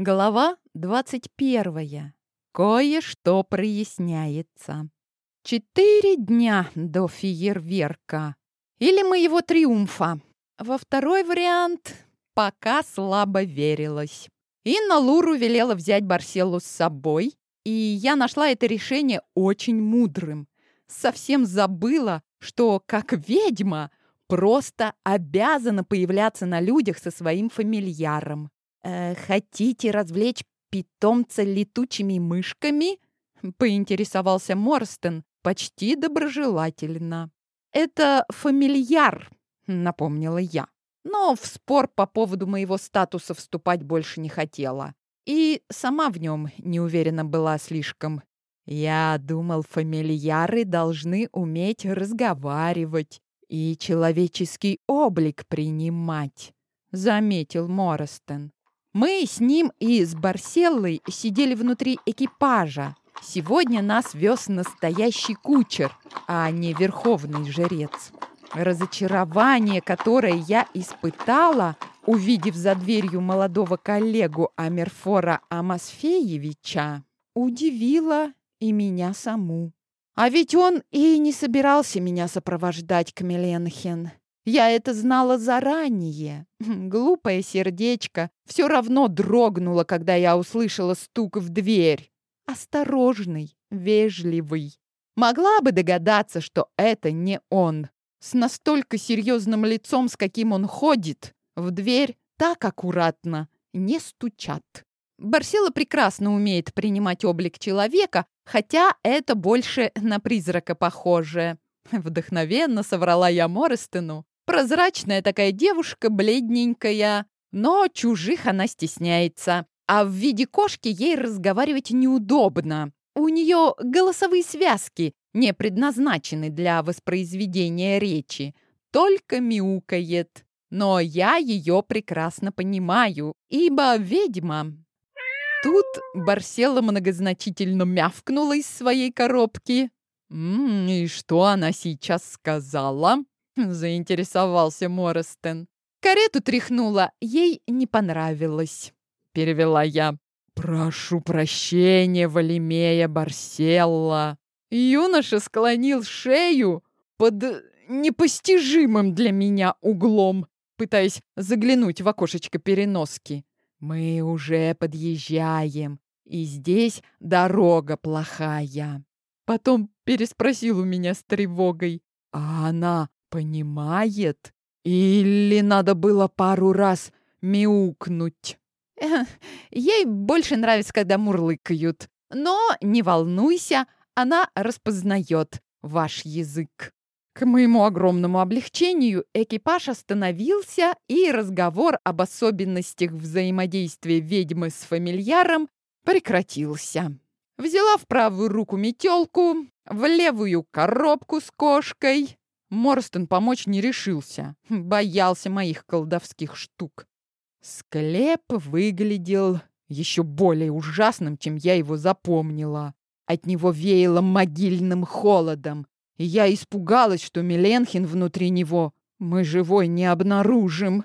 Глава 21. Кое-что проясняется. Четыре дня до фейерверка. Или моего триумфа. Во второй вариант пока слабо верилось. Инна Луру велела взять Барселу с собой, и я нашла это решение очень мудрым. Совсем забыла, что, как ведьма, просто обязана появляться на людях со своим фамильяром. Э, «Хотите развлечь питомца летучими мышками?» — поинтересовался Морстен почти доброжелательно. «Это фамильяр», — напомнила я. Но в спор по поводу моего статуса вступать больше не хотела. И сама в нем не уверена была слишком. Я думал, фамильяры должны уметь разговаривать и человеческий облик принимать, заметил Моростен. Мы с ним и с Барселлой сидели внутри экипажа. Сегодня нас вез настоящий кучер, а не верховный жрец. Разочарование, которое я испытала, увидев за дверью молодого коллегу Амерфора Амасфеевича, удивило и меня саму. А ведь он и не собирался меня сопровождать к Меленхен. Я это знала заранее. Глупое сердечко все равно дрогнуло, когда я услышала стук в дверь. Осторожный, вежливый. Могла бы догадаться, что это не он. С настолько серьезным лицом, с каким он ходит, в дверь так аккуратно не стучат. Барсела прекрасно умеет принимать облик человека, хотя это больше на призрака похоже. Вдохновенно соврала я Морестену, Прозрачная такая девушка, бледненькая, но чужих она стесняется. А в виде кошки ей разговаривать неудобно. У нее голосовые связки не предназначены для воспроизведения речи, только мяукает. Но я ее прекрасно понимаю, ибо ведьма. Тут Барсела многозначительно мявкнула из своей коробки. «М -м, «И что она сейчас сказала?» заинтересовался Моростен. Карету тряхнула, ей не понравилось. Перевела я. «Прошу прощения, Валимея Барселла!» Юноша склонил шею под непостижимым для меня углом, пытаясь заглянуть в окошечко переноски. «Мы уже подъезжаем, и здесь дорога плохая». Потом переспросил у меня с тревогой. «А она понимает? Или надо было пару раз мяукнуть? Ей больше нравится, когда мурлыкают. Но не волнуйся, она распознает ваш язык. К моему огромному облегчению экипаж остановился, и разговор об особенностях взаимодействия ведьмы с фамильяром прекратился. Взяла в правую руку метелку, в левую коробку с кошкой, Морстон помочь не решился, боялся моих колдовских штук. Склеп выглядел еще более ужасным, чем я его запомнила. От него веяло могильным холодом, и я испугалась, что Миленхин внутри него мы живой не обнаружим.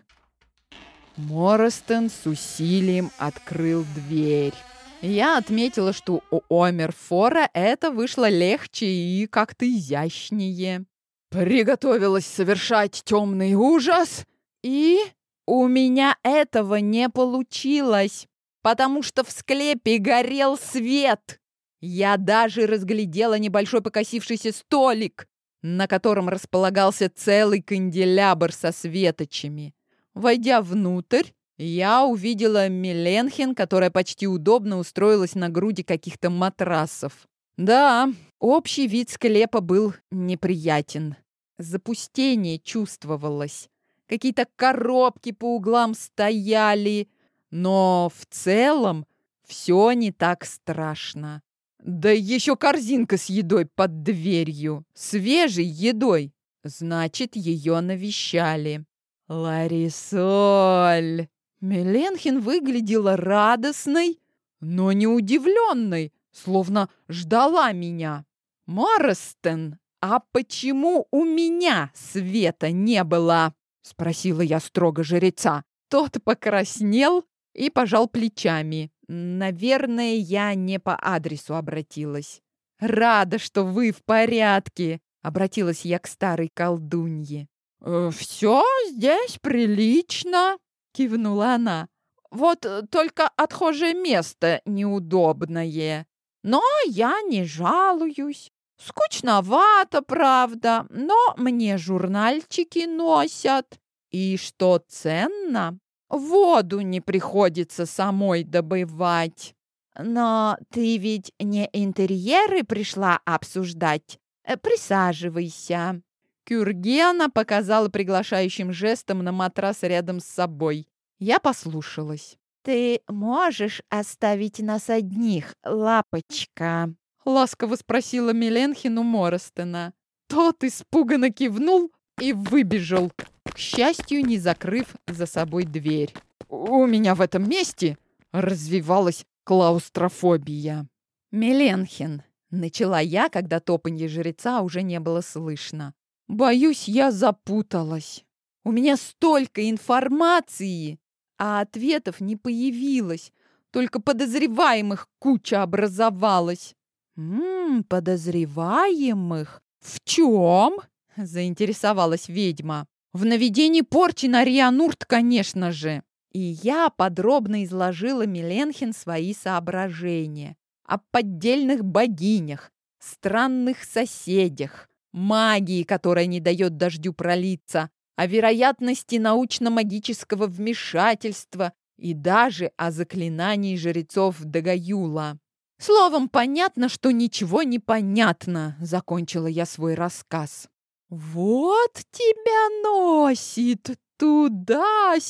Моростон с усилием открыл дверь. Я отметила, что у Омерфора это вышло легче и как-то изящнее приготовилась совершать темный ужас, и у меня этого не получилось, потому что в склепе горел свет. Я даже разглядела небольшой покосившийся столик, на котором располагался целый канделябр со светочами. Войдя внутрь, я увидела Миленхин, которая почти удобно устроилась на груди каких-то матрасов. Да, общий вид склепа был неприятен. Запустение чувствовалось. Какие-то коробки по углам стояли. Но в целом все не так страшно. Да еще корзинка с едой под дверью. Свежей едой. Значит, ее навещали. Ларисоль. Меленхин выглядела радостной, но не удивленной, словно ждала меня. Марстен «А почему у меня света не было?» — спросила я строго жреца. Тот покраснел, и пожал плечами. Наверное, я не по адресу обратилась. «Рада, что вы в порядке», — обратилась я к старой колдунье. «Э, «Все здесь прилично», — кивнула она. «Вот только отхожее место неудобное. Но я не жалуюсь. Скучновато, правда, но мне журнальчики носят. И что ценно, воду не приходится самой добывать. Но ты ведь не интерьеры пришла обсуждать. Э, присаживайся. Кюргена показала приглашающим жестом на матрас рядом с собой. Я послушалась. «Ты можешь оставить нас одних, лапочка?» Ласково спросила Миленхину Моростена. Тот испуганно кивнул и выбежал, к счастью, не закрыв за собой дверь. У меня в этом месте развивалась клаустрофобия. «Миленхин», — начала я, когда топанье жреца уже не было слышно. «Боюсь, я запуталась. У меня столько информации, а ответов не появилось, только подозреваемых куча образовалась. «М подозреваемых? В чем?» — заинтересовалась ведьма. «В наведении порчи на Рианурт, конечно же!» И я подробно изложила Миленхин свои соображения о поддельных богинях, странных соседях, магии, которая не дает дождю пролиться, о вероятности научно-магического вмешательства и даже о заклинании жрецов Дагаюла. Словом, понятно, что ничего не понятно, закончила я свой рассказ. Вот тебя носит туда-сюда!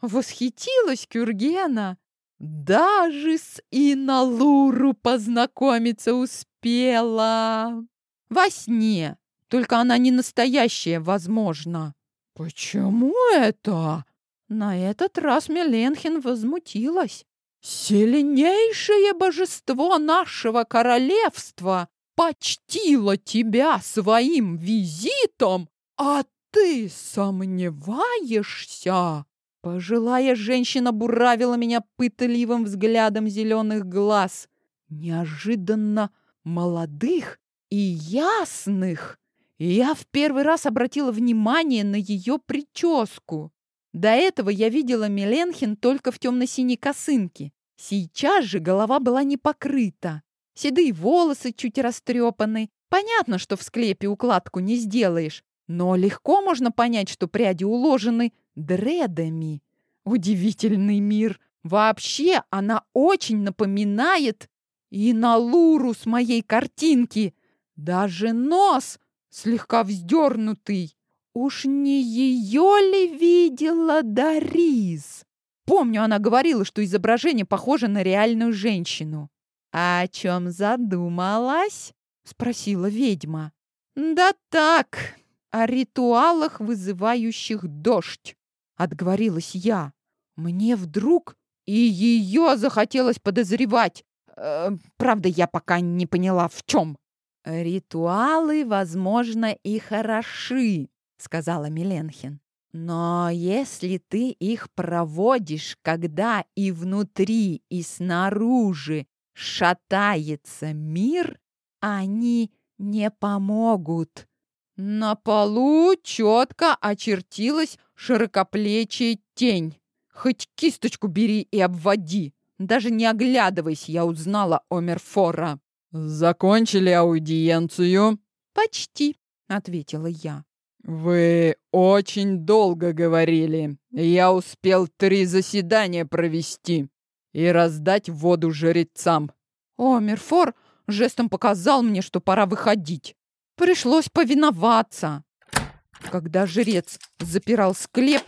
Восхитилась Кюргена. Даже с Иналуру познакомиться успела. Во сне, только она не настоящая, возможно. Почему это? На этот раз Меленхин возмутилась. Сильнейшее божество нашего королевства почтило тебя своим визитом, а ты сомневаешься? Пожилая женщина буравила меня пытливым взглядом зеленых глаз, неожиданно молодых и ясных. Я в первый раз обратила внимание на ее прическу. До этого я видела Миленхин только в темно-синей косынке. Сейчас же голова была не покрыта. Седые волосы чуть растрепаны. Понятно, что в склепе укладку не сделаешь, но легко можно понять, что пряди уложены дредами. Удивительный мир. Вообще она очень напоминает и на Луру с моей картинки. Даже нос слегка вздернутый. Уж не ее ли видела Дарис? Помню, она говорила, что изображение похоже на реальную женщину. «А о чем задумалась?» — спросила ведьма. «Да так, о ритуалах, вызывающих дождь», — отговорилась я. Мне вдруг и ее захотелось подозревать. Э, правда, я пока не поняла, в чем. «Ритуалы, возможно, и хороши», — сказала Миленхин. «Но если ты их проводишь, когда и внутри, и снаружи шатается мир, они не помогут». На полу четко очертилась широкоплечья тень. Хоть кисточку бери и обводи. Даже не оглядываясь, я узнала Омерфора. «Закончили аудиенцию?» «Почти», — ответила я. «Вы очень долго говорили. Я успел три заседания провести и раздать воду жрецам». Омерфор жестом показал мне, что пора выходить. Пришлось повиноваться. Когда жрец запирал склеп,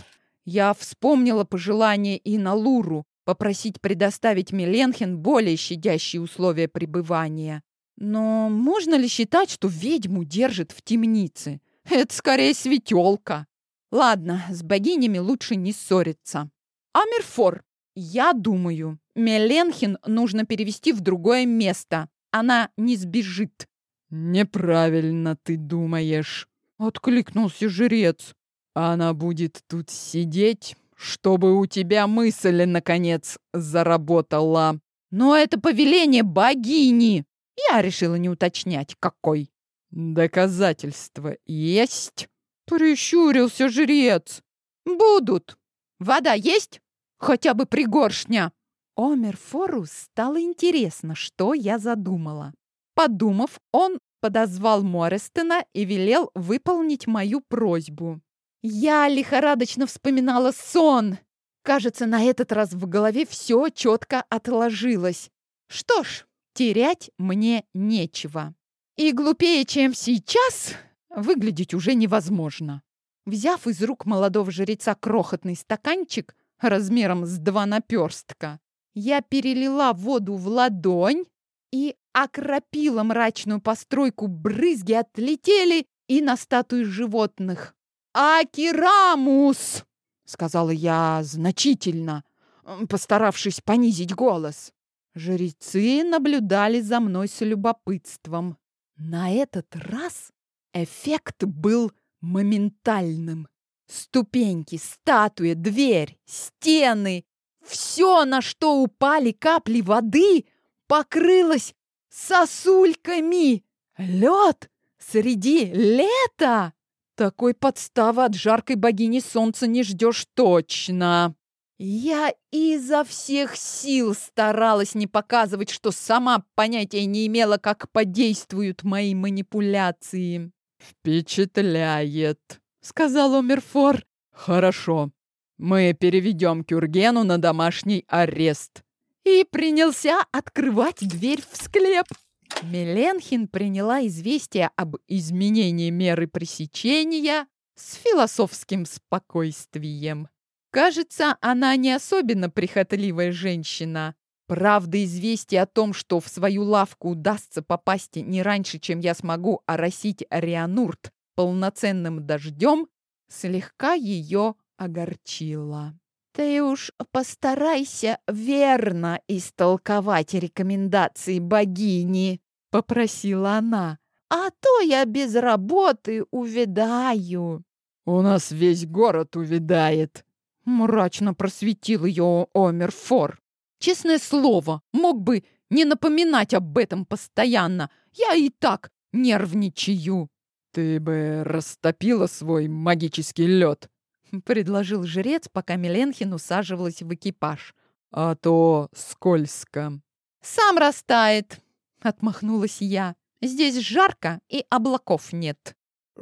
я вспомнила пожелание Иналуру попросить предоставить Миленхен более щадящие условия пребывания. Но можно ли считать, что ведьму держат в темнице? Это скорее светелка. Ладно, с богинями лучше не ссориться. Амирфор, я думаю, Меленхин нужно перевести в другое место. Она не сбежит. Неправильно ты думаешь, откликнулся жрец. Она будет тут сидеть, чтобы у тебя мысль, наконец, заработала. Но это повеление богини. Я решила не уточнять, какой. Доказательства есть? Прищурился жрец. Будут. Вода есть? Хотя бы пригоршня. Омер Форус стало интересно, что я задумала. Подумав, он подозвал Морестона и велел выполнить мою просьбу. Я лихорадочно вспоминала сон. Кажется, на этот раз в голове все четко отложилось. Что ж, терять мне нечего. И глупее, чем сейчас, выглядеть уже невозможно. Взяв из рук молодого жреца крохотный стаканчик размером с два наперстка, я перелила воду в ладонь и окропила мрачную постройку. Брызги отлетели и на статуи животных. «Акирамус!» — сказала я значительно, постаравшись понизить голос. Жрецы наблюдали за мной с любопытством. На этот раз эффект был моментальным. Ступеньки, статуя, дверь, стены — все, на что упали капли воды, покрылось сосульками. Лед среди лета! Такой подставы от жаркой богини солнца не ждешь точно. Я изо всех сил старалась не показывать, что сама понятия не имела, как подействуют мои манипуляции. «Впечатляет», — сказал Омерфор. «Хорошо, мы переведем Кюргену на домашний арест». И принялся открывать дверь в склеп. Меленхин приняла известие об изменении меры пресечения с философским спокойствием. Кажется, она не особенно прихотливая женщина. Правда, известие о том, что в свою лавку удастся попасть не раньше, чем я смогу оросить Арианурт полноценным дождем, слегка ее огорчило. Ты уж постарайся верно истолковать рекомендации богини, попросила она. А то я без работы увядаю. У нас весь город увядает, мрачно просветил ее Омерфор. Честное слово, мог бы не напоминать об этом постоянно. Я и так нервничаю. Ты бы растопила свой магический лед, — предложил жрец, пока Миленхин усаживалась в экипаж. «А то скользко». «Сам растает», — отмахнулась я. «Здесь жарко и облаков нет».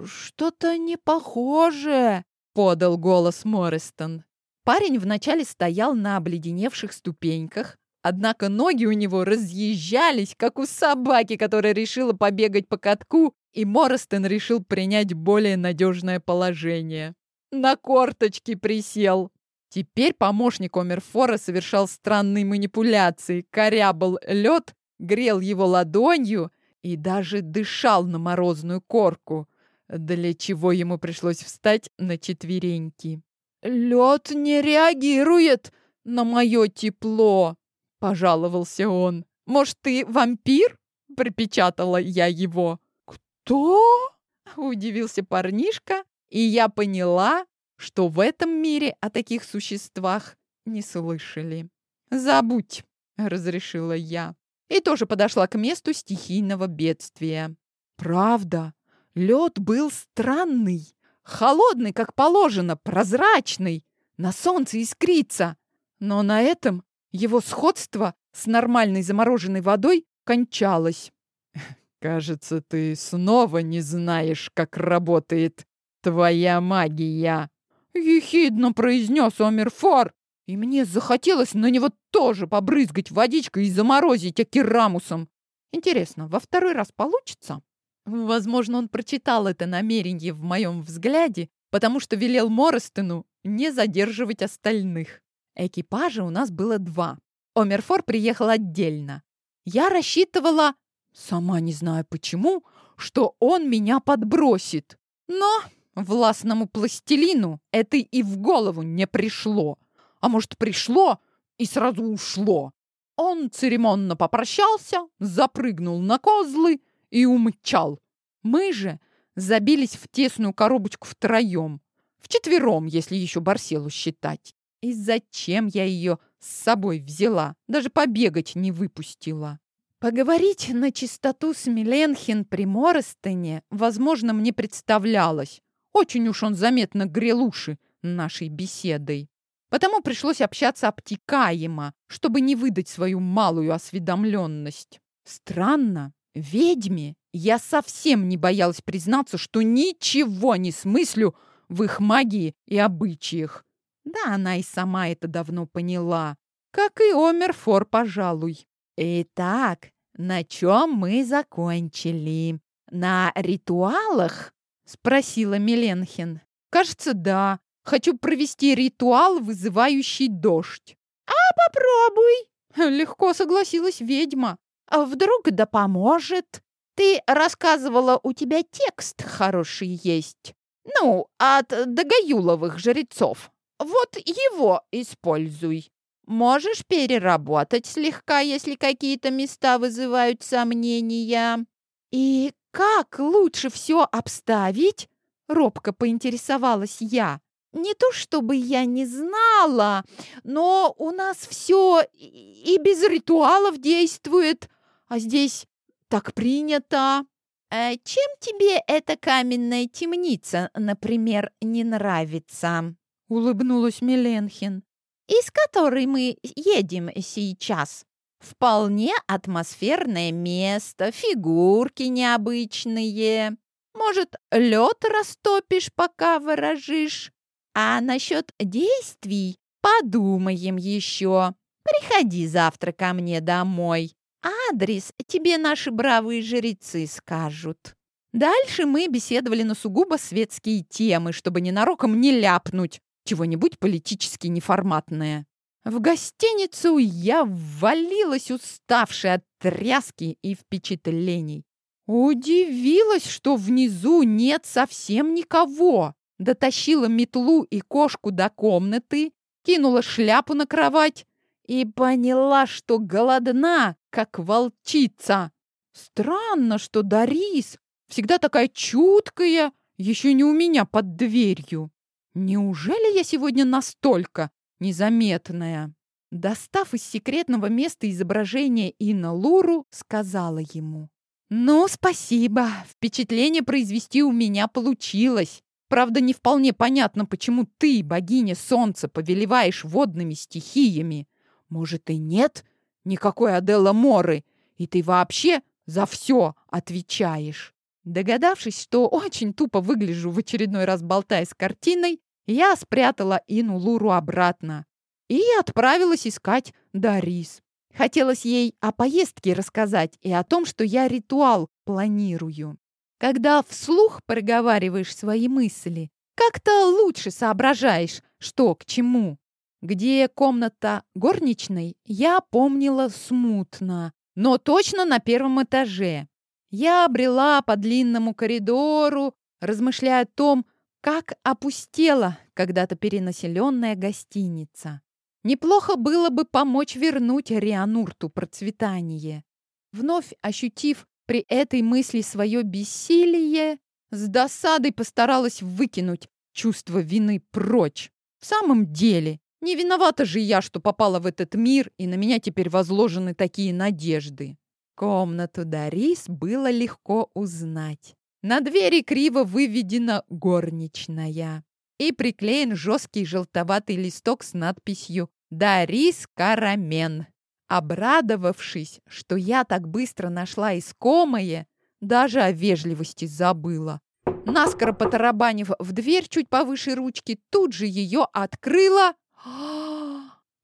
«Что-то не похоже», — подал голос Морристон. Парень вначале стоял на обледеневших ступеньках, однако ноги у него разъезжались, как у собаки, которая решила побегать по катку, и Морристон решил принять более надежное положение на корточки присел. Теперь помощник Омерфора совершал странные манипуляции, корябал лед, грел его ладонью и даже дышал на морозную корку, для чего ему пришлось встать на четвереньки. «Лед не реагирует на мое тепло», — пожаловался он. «Может, ты вампир?» — припечатала я его. «Кто?» — удивился парнишка и я поняла, что в этом мире о таких существах не слышали. «Забудь», — разрешила я. И тоже подошла к месту стихийного бедствия. Правда, лед был странный, холодный, как положено, прозрачный, на солнце искрится. Но на этом его сходство с нормальной замороженной водой кончалось. «Кажется, ты снова не знаешь, как работает твоя магия!» Ехидно произнес Омерфор, и мне захотелось на него тоже побрызгать водичкой и заморозить акерамусом. Интересно, во второй раз получится? Возможно, он прочитал это намерение в моем взгляде, потому что велел Моростену не задерживать остальных. Экипажа у нас было два. Омерфор приехал отдельно. Я рассчитывала, сама не знаю почему, что он меня подбросит. Но Властному пластилину это и в голову не пришло. А может, пришло и сразу ушло. Он церемонно попрощался, запрыгнул на козлы и умчал. Мы же забились в тесную коробочку втроем. Вчетвером, если еще Барселу считать. И зачем я ее с собой взяла? Даже побегать не выпустила. Поговорить на чистоту с Миленхин при Моростене, возможно, мне представлялось. Очень уж он заметно грел уши нашей беседой. Потому пришлось общаться обтекаемо, чтобы не выдать свою малую осведомленность. Странно, ведьме я совсем не боялась признаться, что ничего не смыслю в их магии и обычаях. Да, она и сама это давно поняла. Как и Омерфор, пожалуй. Итак, на чем мы закончили? На ритуалах? Спросила Миленхин. Кажется, да. Хочу провести ритуал, вызывающий дождь. А попробуй. Легко согласилась ведьма. А вдруг да поможет? Ты рассказывала, у тебя текст хороший есть. Ну, от Дагаюловых жрецов. Вот его используй. Можешь переработать слегка, если какие-то места вызывают сомнения. И как лучше все обставить? Робко поинтересовалась я. Не то чтобы я не знала, но у нас все и без ритуалов действует, а здесь так принято. А чем тебе эта каменная темница, например, не нравится? Улыбнулась Миленхин. Из которой мы едем сейчас. Вполне атмосферное место, фигурки необычные. Может, лед растопишь, пока выражишь? А насчет действий подумаем еще. Приходи завтра ко мне домой. Адрес тебе наши бравые жрецы скажут. Дальше мы беседовали на сугубо светские темы, чтобы ненароком не ляпнуть чего-нибудь политически неформатное. В гостиницу я ввалилась, уставшая от тряски и впечатлений. Удивилась, что внизу нет совсем никого. Дотащила метлу и кошку до комнаты, кинула шляпу на кровать и поняла, что голодна, как волчица. Странно, что Дарис, всегда такая чуткая, еще не у меня под дверью. Неужели я сегодня настолько незаметная? Достав из секретного места изображение Инна Луру, сказала ему. «Ну, спасибо. Впечатление произвести у меня получилось. Правда, не вполне понятно, почему ты, богиня солнца, повелеваешь водными стихиями. Может, и нет никакой Аделла Моры, и ты вообще за все отвечаешь. Догадавшись, что очень тупо выгляжу в очередной раз болтая с картиной, я спрятала Ину Луру обратно и отправилась искать Дарис. Хотелось ей о поездке рассказать и о том, что я ритуал планирую. Когда вслух проговариваешь свои мысли, как-то лучше соображаешь, что к чему. Где комната горничной, я помнила смутно, но точно на первом этаже. Я брела по длинному коридору, размышляя о том, как опустела когда-то перенаселенная гостиница. Неплохо было бы помочь вернуть Рианурту процветание. Вновь ощутив при этой мысли свое бессилие, с досадой постаралась выкинуть чувство вины прочь. В самом деле, не виновата же я, что попала в этот мир, и на меня теперь возложены такие надежды. Комнату Дарис было легко узнать. На двери криво выведена горничная и приклеен жесткий желтоватый листок с надписью «Дарис Карамен». Обрадовавшись, что я так быстро нашла искомое, даже о вежливости забыла. Наскоро потарабанив в дверь чуть повыше ручки, тут же ее открыла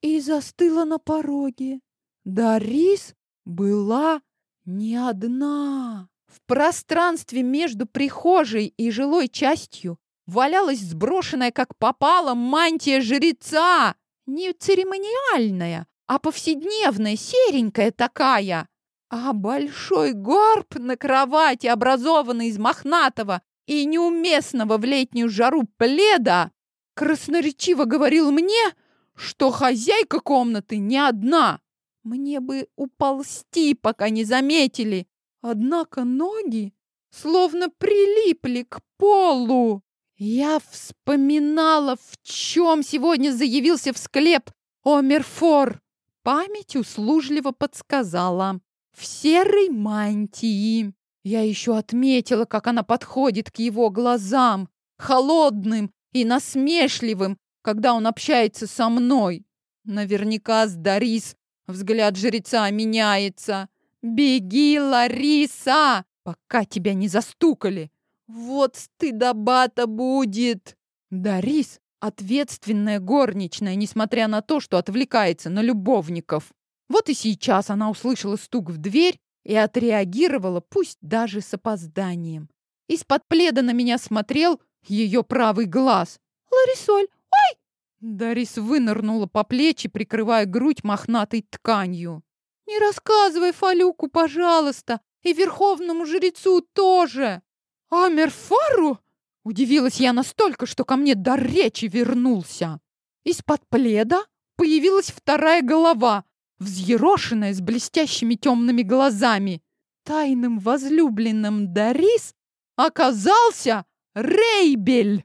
и застыла на пороге. Дарис была не одна. В пространстве между прихожей и жилой частью валялась сброшенная, как попало, мантия жреца. Не церемониальная, а повседневная, серенькая такая. А большой горб на кровати, образованный из мохнатого и неуместного в летнюю жару пледа, красноречиво говорил мне, что хозяйка комнаты не одна. Мне бы уползти, пока не заметили. Однако ноги словно прилипли к полу. Я вспоминала, в чем сегодня заявился в склеп Омерфор. Память услужливо подсказала. В серой мантии. Я еще отметила, как она подходит к его глазам, холодным и насмешливым, когда он общается со мной. Наверняка с Дарис взгляд жреца меняется. «Беги, Лариса, пока тебя не застукали! Вот стыдоба-то будет!» Дарис — ответственная горничная, несмотря на то, что отвлекается на любовников. Вот и сейчас она услышала стук в дверь и отреагировала, пусть даже с опозданием. Из-под пледа на меня смотрел ее правый глаз. «Ларисоль, ой!» Дарис вынырнула по плечи, прикрывая грудь мохнатой тканью. «Не рассказывай Фалюку, пожалуйста, и верховному жрецу тоже!» «Амерфару?» Удивилась я настолько, что ко мне до речи вернулся. Из-под пледа появилась вторая голова, взъерошенная с блестящими темными глазами. Тайным возлюбленным Дарис оказался Рейбель.